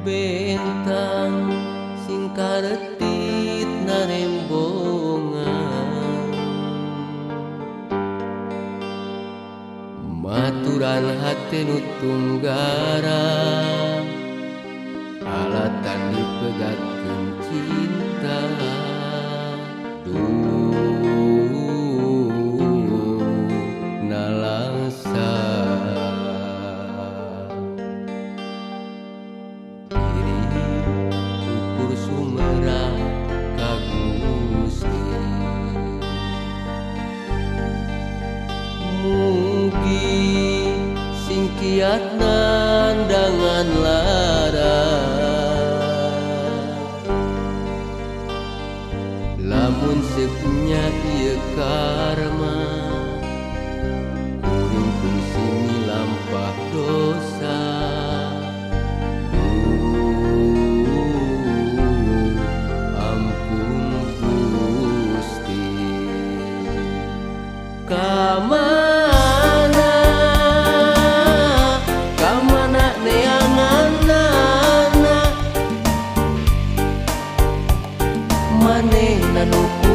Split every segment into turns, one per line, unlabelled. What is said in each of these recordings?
bentang sing karetit na rembongan, maturan hati nutunggara alatan dipegat kencina kiat nandangan lara. Lamun sepunya ieu karma kuring fungsi lampah dosa. Ampun Gusti. Kamar running na loko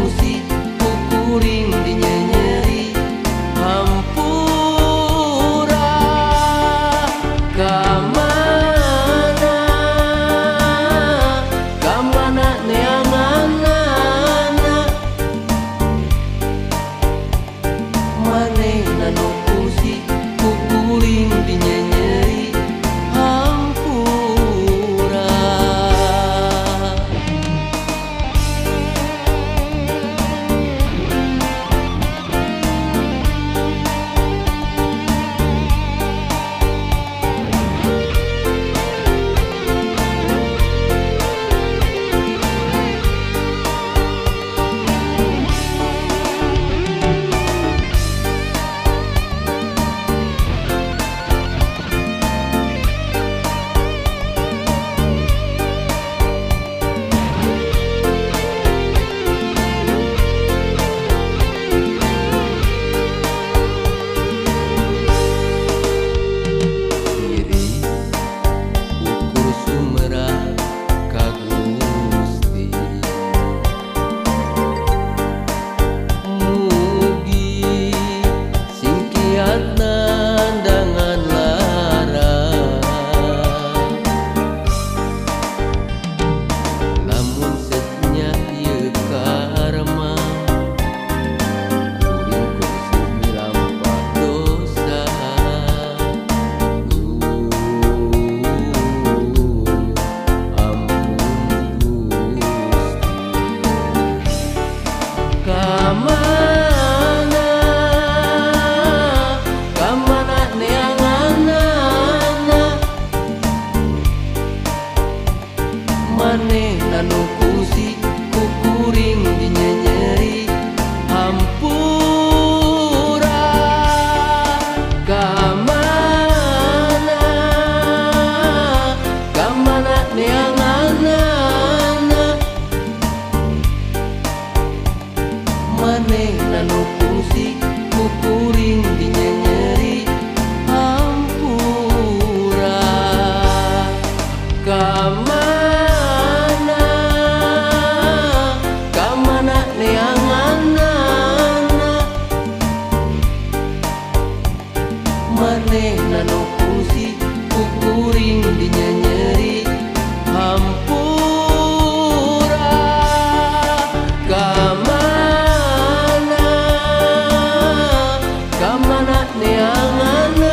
niangan